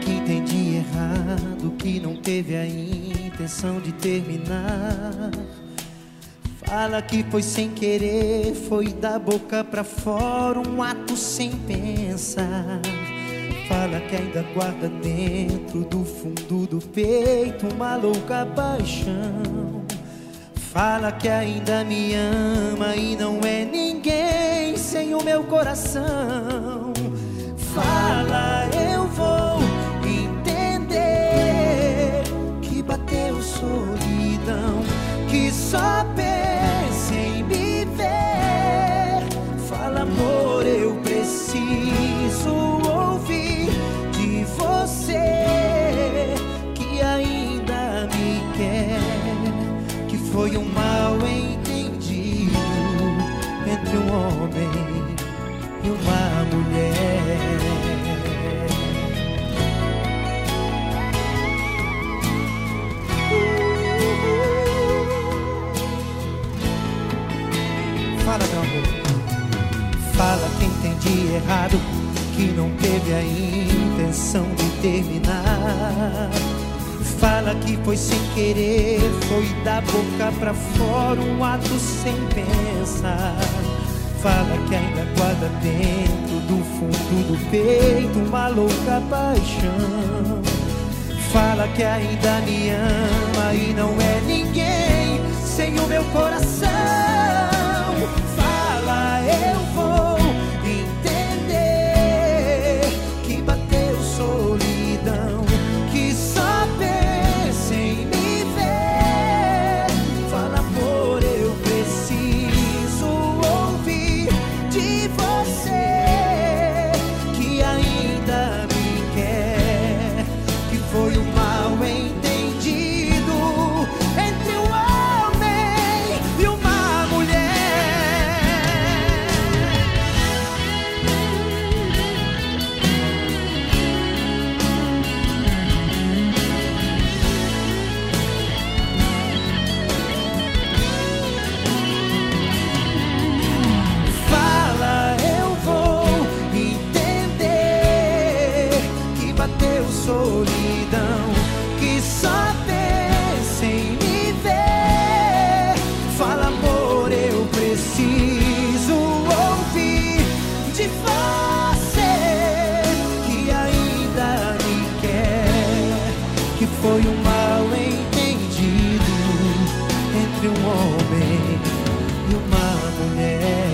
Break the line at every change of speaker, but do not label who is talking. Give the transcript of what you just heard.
Que entendi errado, que não teve a intenção de terminar. Fala que foi sem querer, foi da boca pra fora, um ato sem pensar. Fala que ainda guarda dentro do fundo do peito uma louca paixão. Fala que ainda me ama e não é ninguém sem o meu coração. Solidão, que só pensa entendi errado, que não teve a intenção de terminar. Fala que foi sem querer, foi da boca pra fora, um ato sem pensar. Fala que ainda guarda dentro do fundo do peito uma louca paixão. Fala que ainda me ama e não é ninguém sem o meu coração. Foi um mal entendido foi um mal entendido entre um homem e uma mulher.